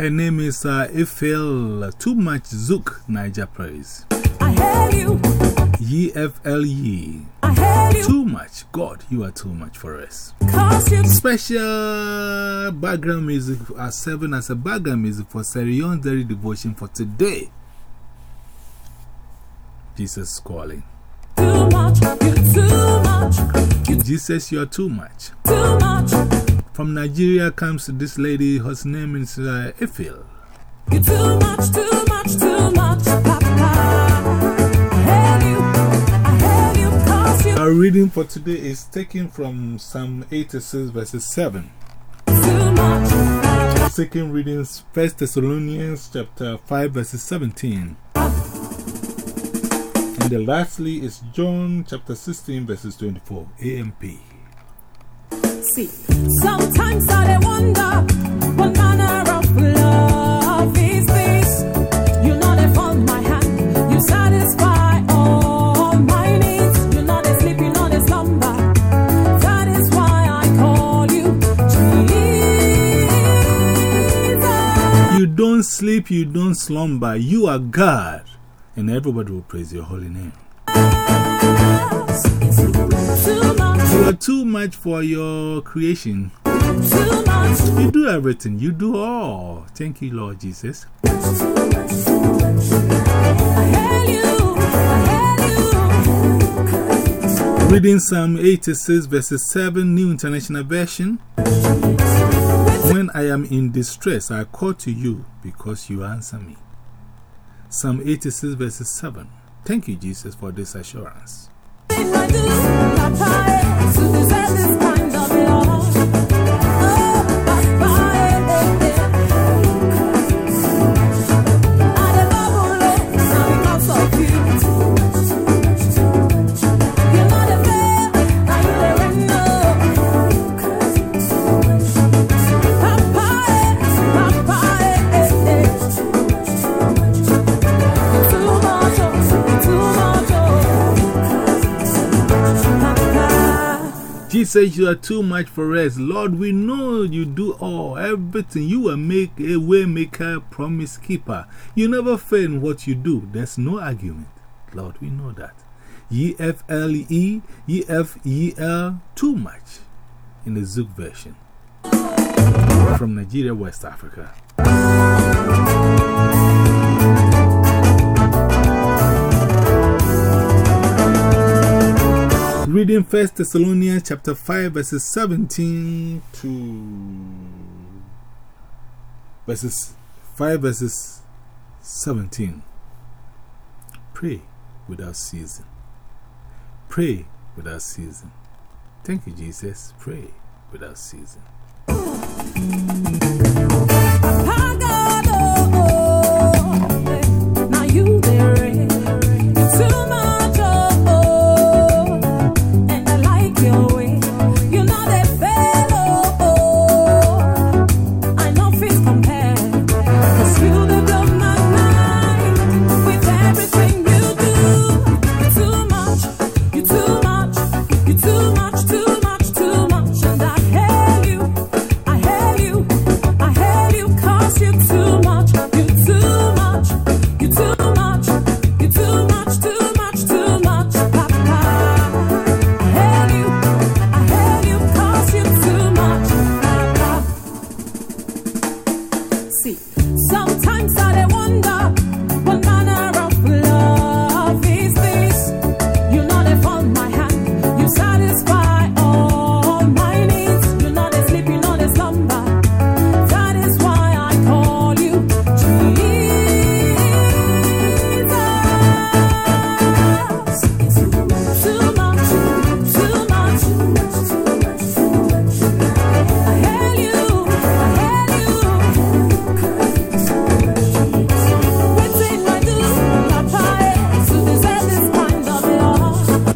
Her name is uh, Ifil Too Much Zouk Niger Praise. I hear you. F L. I hear you. Too much. God, you are too much for us. Special background music are serving as a background music for Serion Dairy Devotion for today. Jesus calling. too much. You too much. You Jesus, you are too much. too much. From Nigeria comes this lady whose name is uh, Ifil. You too much. Too much. Too much. Papa. I hear you. You. Our reading for today is taken from Psalm 86, verses 7. Second reading is 1 Thessalonians chapter 5, verses 17. And the lastly is John chapter 16, verses 24. AMP. See, sometimes I wonder what manner of love is this. You know they fold my hand, you satisfy all my needs. You know they sleep, you know they slumber. That is why I call you Jesus. You don't sleep, you don't slumber. You are God. And everybody will praise your holy name. You are too much for your creation. You do everything, you do all. Thank you, Lord Jesus. Reading Psalm 86, verses 7, New International Version. When I am in distress, I call to you because you answer me. Psalm 86, verses 7. Thank you, Jesus, for this assurance. I do, to deserve this Jesus, you are too much for us. Lord, we know you do all, everything. You are make a way maker, promise keeper. You never fail in what you do. There's no argument. Lord, we know that. E F L E, E F E L, too much in the Zouk version. From Nigeria, West Africa. Reading 1 Thessalonians chapter 5, verses 17 to verses 5, verses 17. Pray without ceasing. Pray without ceasing. Thank you, Jesus. Pray without ceasing.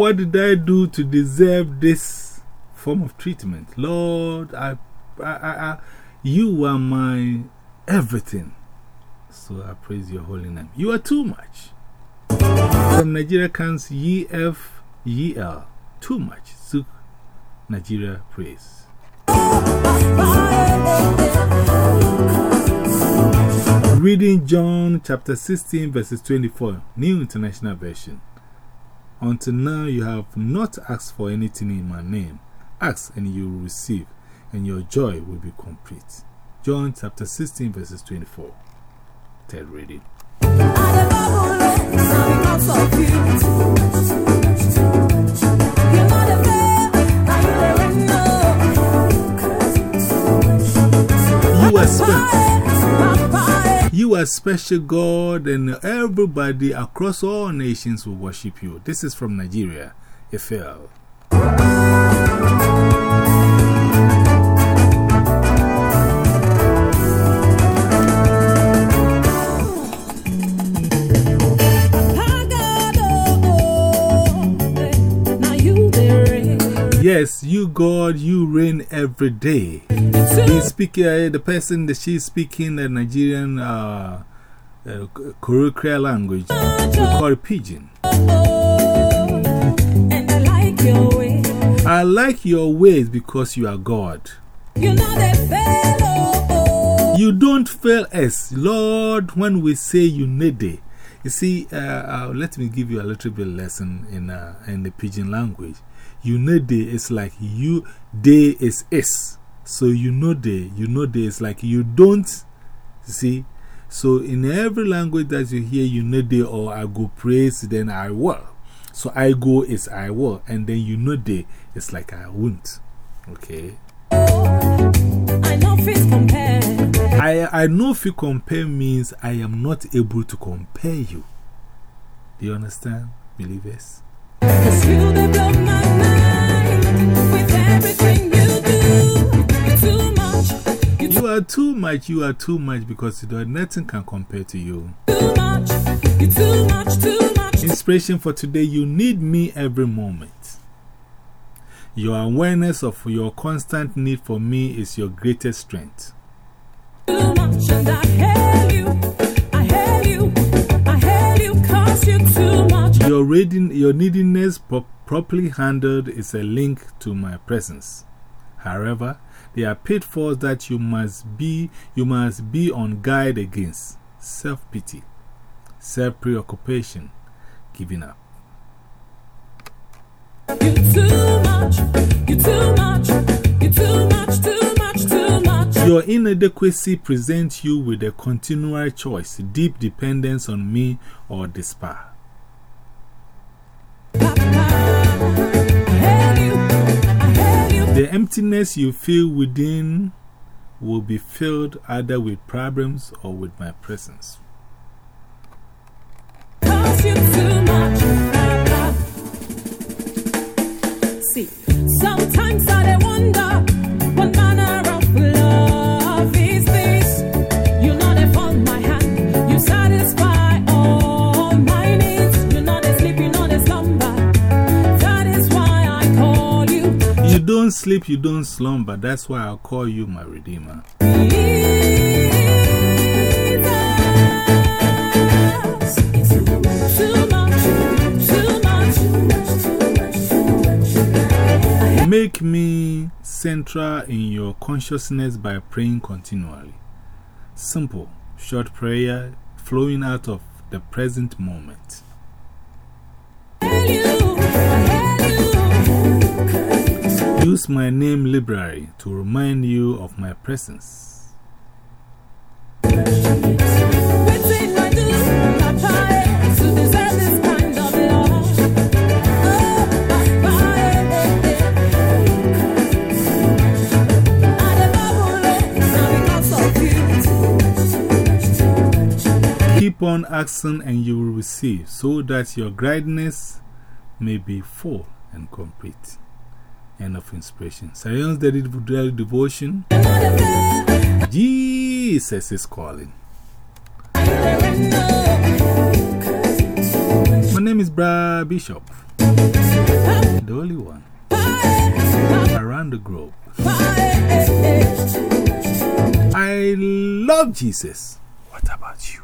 What did I do to deserve this form of treatment? Lord, I, I, I, you are my everything. So I praise your holy name. You are too much. From Nigeria comes EFEL. Too much. Zouk Nigeria praise. Reading John chapter 16, verses 24, New International Version. Until now, you have not asked for anything in my name. Ask and you will receive, and your joy will be complete. John chapter 16, verses 24. Third reading. You are, spe you are special God, and everybody across all nations will worship you. This is from Nigeria, Ephel. Yes, you God, you reign every day. He's speaking, uh, the person that she's speaking the Nigerian uh, uh, language, we call it Pidgin. I like your ways because you are God. You don't fail us, Lord, when we say you need it. You see, uh, uh, let me give you a little bit lesson in, uh, in the Pidgin language. You know day is like you, day is is. So you know day, you know day is like you don't see. So in every language that you hear, you know day or oh, I go praise, then I will. So I go is I will, and then you know day is like I won't. Okay. I know compare. I, I know if you compare means I am not able to compare you. Do you understand, believers? You are too much, you are too much because know, nothing can compare to you. Too much, too much, too much. Inspiration for today you need me every moment. Your awareness of your constant need for me is your greatest strength. Too much, and I hail you. Reading, your neediness pro properly handled is a link to my presence. However, there are pitfalls that you must be, you must be on guard against self pity, self preoccupation, giving up. You're too much, you're too much, you're too much, too much, too much. Your inadequacy presents you with a continual choice, deep dependence on me or despair. The emptiness you feel within will be filled either with problems or with my presence. Sometimes I wonder sleep, you don't slumber. That's why I call you my Redeemer. Make me central in your consciousness by praying continually. Simple, short prayer flowing out of the present moment. Use my name library to remind you of my presence. Keep on asking and you will receive, so that your gladness may be full and complete. End of inspiration. Science Daily Devotion. Jesus is calling. My name is Bra Bishop, the only one around the globe. I love Jesus. What about you?